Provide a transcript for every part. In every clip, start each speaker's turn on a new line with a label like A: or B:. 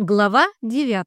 A: Глава 9.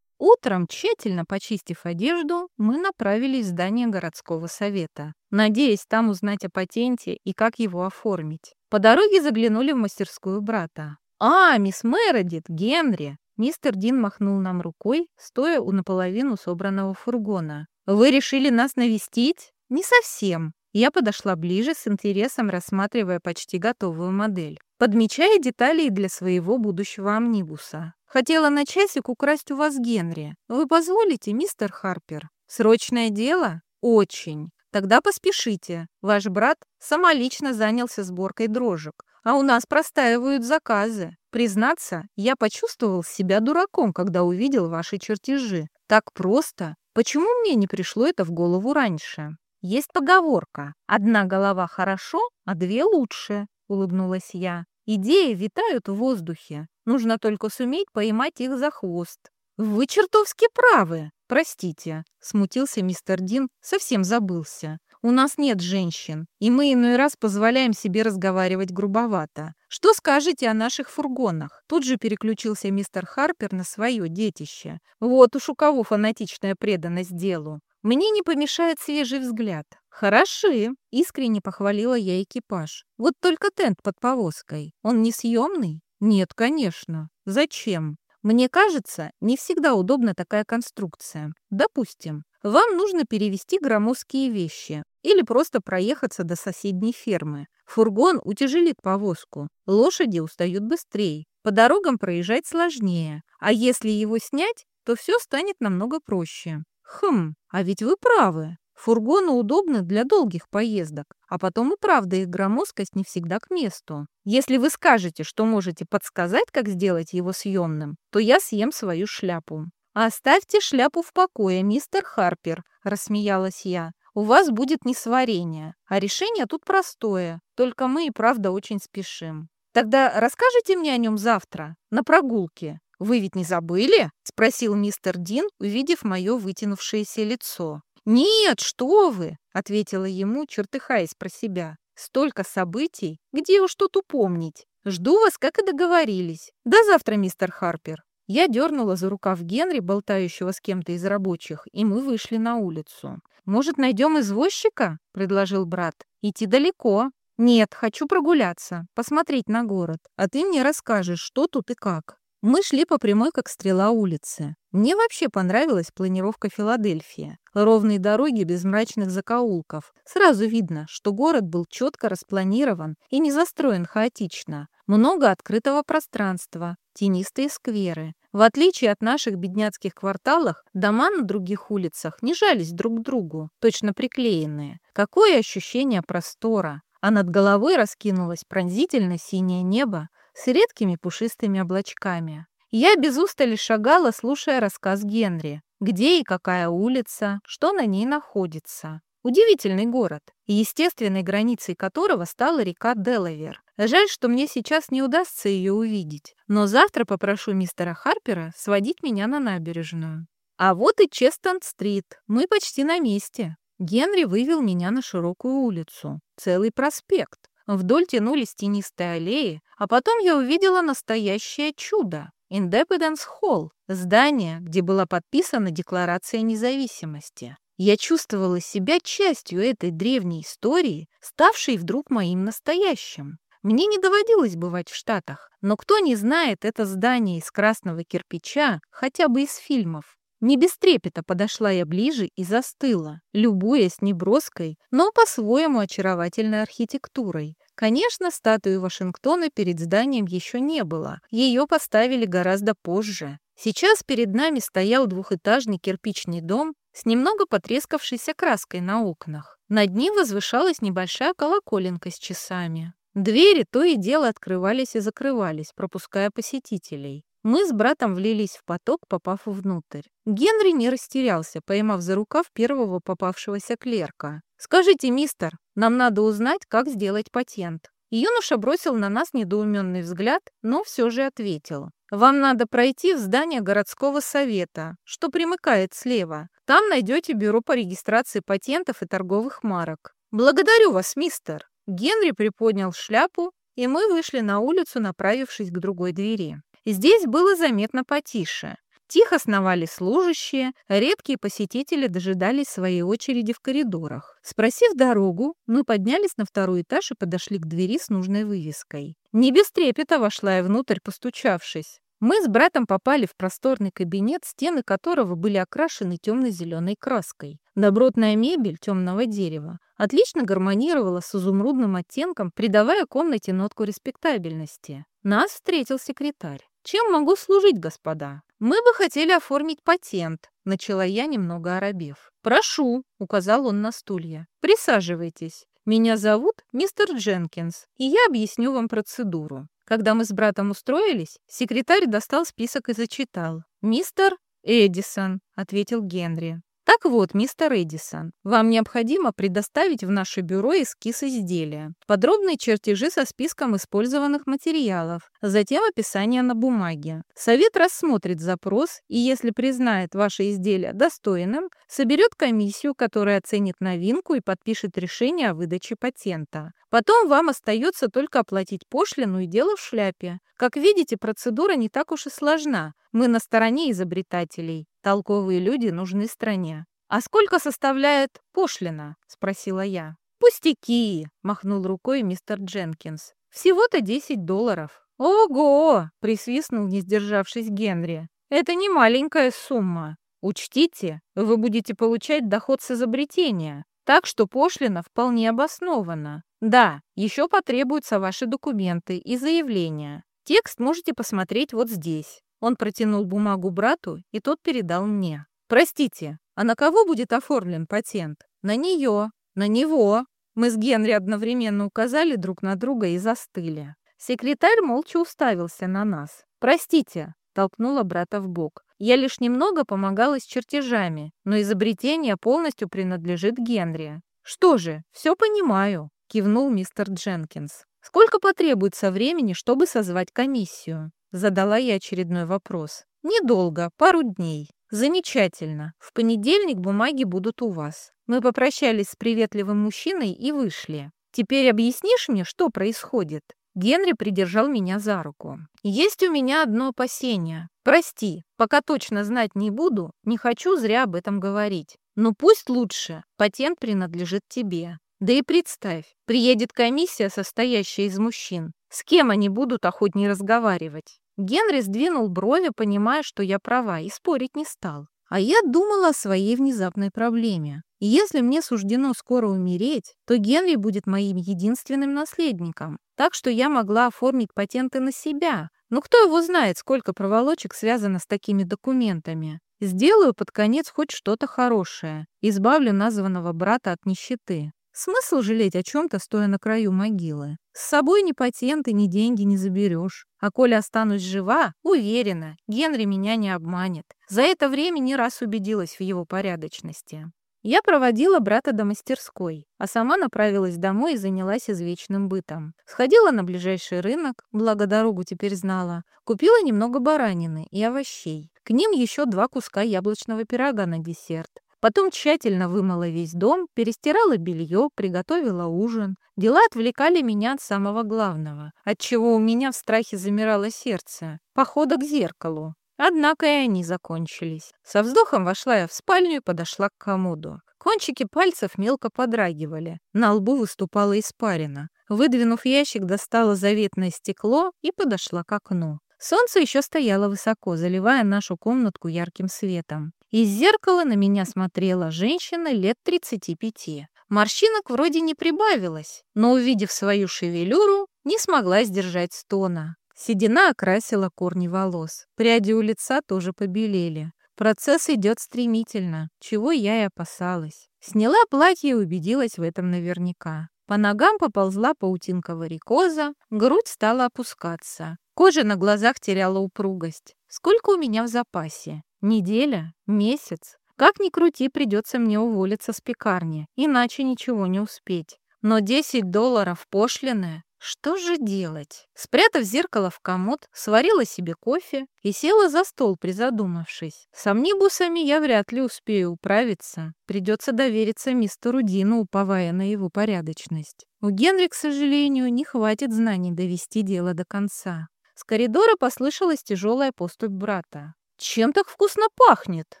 A: Утром, тщательно почистив одежду, мы направились в здание городского совета, надеясь там узнать о патенте и как его оформить. По дороге заглянули в мастерскую брата. «А, мисс Мередит, Генри!» Мистер Дин махнул нам рукой, стоя у наполовину собранного фургона. «Вы решили нас навестить?» «Не совсем». Я подошла ближе, с интересом рассматривая почти готовую модель подмечая детали для своего будущего амнибуса. Хотела на часик украсть у вас Генри. Вы позволите, мистер Харпер? Срочное дело? Очень. Тогда поспешите. Ваш брат самолично занялся сборкой дрожек, а у нас простаивают заказы. Признаться, я почувствовал себя дураком, когда увидел ваши чертежи. Так просто. Почему мне не пришло это в голову раньше? Есть поговорка «одна голова хорошо, а две лучше», — улыбнулась я. Идеи витают в воздухе. Нужно только суметь поймать их за хвост. Вы чертовски правы. Простите, смутился мистер Дин, совсем забылся. У нас нет женщин, и мы иной раз позволяем себе разговаривать грубовато. Что скажете о наших фургонах? Тут же переключился мистер Харпер на свое детище. Вот уж у кого фанатичная преданность делу. Мне не помешает свежий взгляд. Хороши, искренне похвалила я экипаж. Вот только тент под повозкой. Он не съемный? Нет, конечно. Зачем? Мне кажется, не всегда удобна такая конструкция. Допустим, вам нужно перевести громоздкие вещи или просто проехаться до соседней фермы. Фургон утяжелит повозку. Лошади устают быстрее. По дорогам проезжать сложнее. А если его снять, то все станет намного проще. Хм, а ведь вы правы. Фургоны удобны для долгих поездок, а потом и правда их громоздкость не всегда к месту. Если вы скажете, что можете подсказать, как сделать его съемным, то я съем свою шляпу. «Оставьте шляпу в покое, мистер Харпер», — рассмеялась я. «У вас будет несварение, а решение тут простое, только мы и правда очень спешим. Тогда расскажите мне о нем завтра, на прогулке. «Вы ведь не забыли?» — спросил мистер Дин, увидев мое вытянувшееся лицо. «Нет, что вы!» — ответила ему, чертыхаясь про себя. «Столько событий! Где уж тут упомнить? Жду вас, как и договорились. До завтра, мистер Харпер!» Я дернула за рукав Генри, болтающего с кем-то из рабочих, и мы вышли на улицу. «Может, найдем извозчика?» — предложил брат. «Идти далеко». «Нет, хочу прогуляться, посмотреть на город. А ты мне расскажешь, что тут и как». Мы шли по прямой, как стрела улицы. Мне вообще понравилась планировка Филадельфии. Ровные дороги без мрачных закоулков. Сразу видно, что город был четко распланирован и не застроен хаотично. Много открытого пространства, тенистые скверы. В отличие от наших бедняцких кварталов, дома на других улицах не жались друг к другу, точно приклеенные. Какое ощущение простора! А над головой раскинулось пронзительно синее небо, с редкими пушистыми облачками. Я без устали шагала, слушая рассказ Генри. Где и какая улица, что на ней находится. Удивительный город, естественной границей которого стала река Делавер. Жаль, что мне сейчас не удастся ее увидеть, но завтра попрошу мистера Харпера сводить меня на набережную. А вот и Честон-стрит. Мы почти на месте. Генри вывел меня на широкую улицу. Целый проспект. Вдоль тянулись тенистые аллеи, а потом я увидела настоящее чудо. Independence Hall, здание, где была подписана Декларация независимости. Я чувствовала себя частью этой древней истории, ставшей вдруг моим настоящим. Мне не доводилось бывать в Штатах, но кто не знает это здание из красного кирпича, хотя бы из фильмов. Не без трепета подошла я ближе и застыла, любуясь неброской, но по-своему очаровательной архитектурой. Конечно, статуи Вашингтона перед зданием еще не было. Ее поставили гораздо позже. Сейчас перед нами стоял двухэтажный кирпичный дом с немного потрескавшейся краской на окнах. Над ним возвышалась небольшая колоколенка с часами. Двери то и дело открывались и закрывались, пропуская посетителей. Мы с братом влились в поток, попав внутрь. Генри не растерялся, поймав за рукав первого попавшегося клерка. «Скажите, мистер, нам надо узнать, как сделать патент». Юноша бросил на нас недоуменный взгляд, но все же ответил. «Вам надо пройти в здание городского совета, что примыкает слева. Там найдете бюро по регистрации патентов и торговых марок». «Благодарю вас, мистер». Генри приподнял шляпу и мы вышли на улицу, направившись к другой двери. Здесь было заметно потише. Тихо сновали служащие, редкие посетители дожидались своей очереди в коридорах. Спросив дорогу, мы поднялись на второй этаж и подошли к двери с нужной вывеской. Не без трепета вошла я внутрь, постучавшись. Мы с братом попали в просторный кабинет, стены которого были окрашены темно-зеленой краской. Добротная мебель темного дерева отлично гармонировала с изумрудным оттенком, придавая комнате нотку респектабельности. Нас встретил секретарь. «Чем могу служить, господа?» «Мы бы хотели оформить патент», — начала я, немного оробев. «Прошу», — указал он на стулья. «Присаживайтесь. Меня зовут мистер Дженкинс, и я объясню вам процедуру». Когда мы с братом устроились, секретарь достал список и зачитал. «Мистер Эдисон», — ответил Генри. Так вот, мистер Эдисон, вам необходимо предоставить в наше бюро эскиз изделия, подробные чертежи со списком использованных материалов, затем описание на бумаге. Совет рассмотрит запрос и, если признает ваше изделие достойным, соберет комиссию, которая оценит новинку и подпишет решение о выдаче патента. Потом вам остается только оплатить пошлину и дело в шляпе. Как видите, процедура не так уж и сложна. Мы на стороне изобретателей. Толковые люди нужны стране. «А сколько составляет пошлина?» — спросила я. «Пустяки!» — махнул рукой мистер Дженкинс. «Всего-то 10 долларов». «Ого!» — присвистнул, не сдержавшись Генри. «Это не маленькая сумма. Учтите, вы будете получать доход с изобретения, так что пошлина вполне обоснована. Да, еще потребуются ваши документы и заявления. Текст можете посмотреть вот здесь. Он протянул бумагу брату, и тот передал мне. «Простите, а на кого будет оформлен патент?» «На нее, на него». Мы с Генри одновременно указали друг на друга и застыли. Секретарь молча уставился на нас. «Простите», — толкнула брата в бок. «Я лишь немного помогала с чертежами, но изобретение полностью принадлежит Генри». «Что же, все понимаю», — кивнул мистер Дженкинс. «Сколько потребуется времени, чтобы созвать комиссию?» Задала я очередной вопрос. Недолго, пару дней. Замечательно. В понедельник бумаги будут у вас. Мы попрощались с приветливым мужчиной и вышли. Теперь объяснишь мне, что происходит? Генри придержал меня за руку. Есть у меня одно опасение. Прости, пока точно знать не буду, не хочу зря об этом говорить. Но пусть лучше, патент принадлежит тебе. Да и представь, приедет комиссия, состоящая из мужчин. С кем они будут охотнее разговаривать? Генри сдвинул брови, понимая, что я права, и спорить не стал. А я думала о своей внезапной проблеме. если мне суждено скоро умереть, то Генри будет моим единственным наследником. Так что я могла оформить патенты на себя. Но кто его знает, сколько проволочек связано с такими документами. Сделаю под конец хоть что-то хорошее. Избавлю названного брата от нищеты. Смысл жалеть о чем-то, стоя на краю могилы? С собой ни патенты, ни деньги не заберешь. А коли останусь жива, уверена, Генри меня не обманет. За это время не раз убедилась в его порядочности. Я проводила брата до мастерской, а сама направилась домой и занялась извечным бытом. Сходила на ближайший рынок, благо дорогу теперь знала, купила немного баранины и овощей. К ним еще два куска яблочного пирога на десерт. Потом тщательно вымыла весь дом, перестирала белье, приготовила ужин. Дела отвлекали меня от самого главного, от чего у меня в страхе замирало сердце — похода к зеркалу. Однако и они закончились. Со вздохом вошла я в спальню и подошла к комоду. Кончики пальцев мелко подрагивали. На лбу выступала испарина. Выдвинув ящик, достала заветное стекло и подошла к окну. Солнце еще стояло высоко, заливая нашу комнатку ярким светом. Из зеркала на меня смотрела женщина лет 35. Морщинок вроде не прибавилось, но, увидев свою шевелюру, не смогла сдержать стона. Седина окрасила корни волос. Пряди у лица тоже побелели. Процесс идет стремительно, чего я и опасалась. Сняла платье и убедилась в этом наверняка. По ногам поползла паутинка варикоза, грудь стала опускаться. Кожа на глазах теряла упругость. Сколько у меня в запасе? Неделя? Месяц? Как ни крути, придется мне уволиться с пекарни, иначе ничего не успеть. Но 10 долларов пошлины? Что же делать? Спрятав зеркало в комод, сварила себе кофе и села за стол, призадумавшись. С амнибусами я вряд ли успею управиться. Придется довериться мистеру Дину, уповая на его порядочность. У Генри, к сожалению, не хватит знаний довести дело до конца. С коридора послышалась тяжелая поступь брата. «Чем так вкусно пахнет?»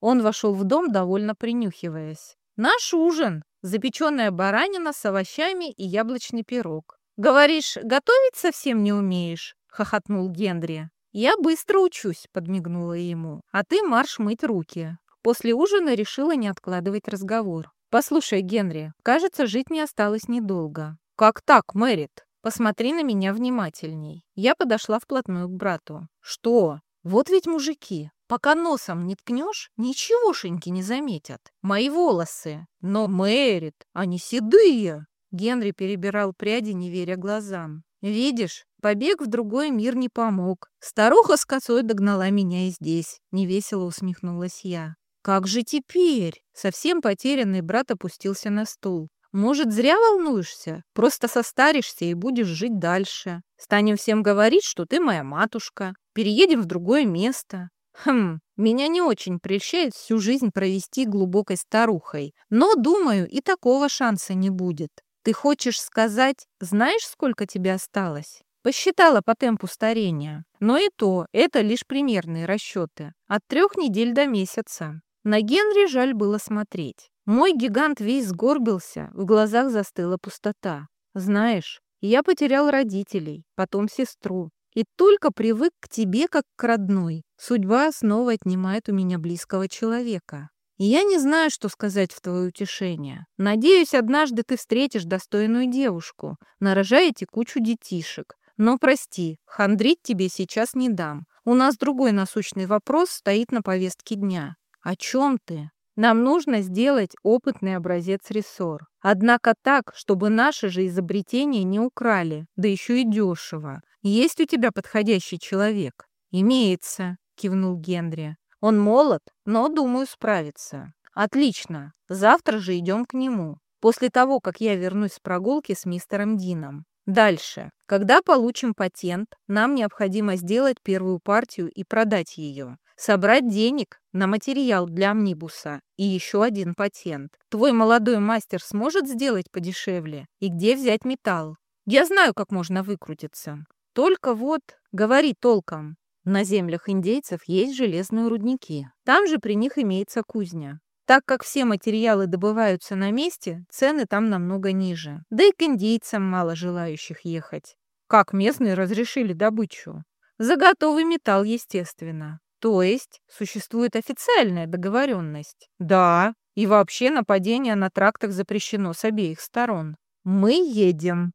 A: Он вошел в дом, довольно принюхиваясь. «Наш ужин. Запеченная баранина с овощами и яблочный пирог. Говоришь, готовить совсем не умеешь?» — хохотнул Генри. «Я быстро учусь», — подмигнула ему. «А ты марш мыть руки». После ужина решила не откладывать разговор. «Послушай, Генри, кажется, жить не осталось недолго». «Как так, Мэрит?» «Посмотри на меня внимательней». Я подошла вплотную к брату. «Что? Вот ведь мужики. Пока носом не ткнешь, ничегошеньки не заметят. Мои волосы. Но, Мэрит, они седые!» Генри перебирал пряди, не веря глазам. «Видишь, побег в другой мир не помог. Старуха с косой догнала меня и здесь», — невесело усмехнулась я. «Как же теперь?» Совсем потерянный брат опустился на стул. «Может, зря волнуешься? Просто состаришься и будешь жить дальше. Станем всем говорить, что ты моя матушка. Переедем в другое место. Хм, меня не очень прельщает всю жизнь провести глубокой старухой, но, думаю, и такого шанса не будет. Ты хочешь сказать, знаешь, сколько тебе осталось? Посчитала по темпу старения. Но и то, это лишь примерные расчеты. От трех недель до месяца. На Генри жаль было смотреть. Мой гигант весь сгорбился, в глазах застыла пустота. Знаешь, я потерял родителей, потом сестру. И только привык к тебе, как к родной. Судьба снова отнимает у меня близкого человека. Я не знаю, что сказать в твое утешение. Надеюсь, однажды ты встретишь достойную девушку, нарожаете кучу детишек. Но прости, хандрить тебе сейчас не дам. У нас другой насущный вопрос стоит на повестке дня. О чем ты? Нам нужно сделать опытный образец рессор. Однако так, чтобы наши же изобретения не украли, да еще и дешево. Есть у тебя подходящий человек? Имеется, кивнул Генри. Он молод, но, думаю, справится. Отлично. Завтра же идем к нему. После того, как я вернусь с прогулки с мистером Дином. Дальше. Когда получим патент, нам необходимо сделать первую партию и продать ее. Собрать денег на материал для амнибуса и еще один патент. Твой молодой мастер сможет сделать подешевле? И где взять металл? Я знаю, как можно выкрутиться. Только вот, говори толком. На землях индейцев есть железные рудники. Там же при них имеется кузня. Так как все материалы добываются на месте, цены там намного ниже. Да и к индейцам мало желающих ехать. Как местные разрешили добычу? За готовый металл, естественно. То есть существует официальная договоренность? Да. И вообще нападение на трактах запрещено с обеих сторон. Мы едем.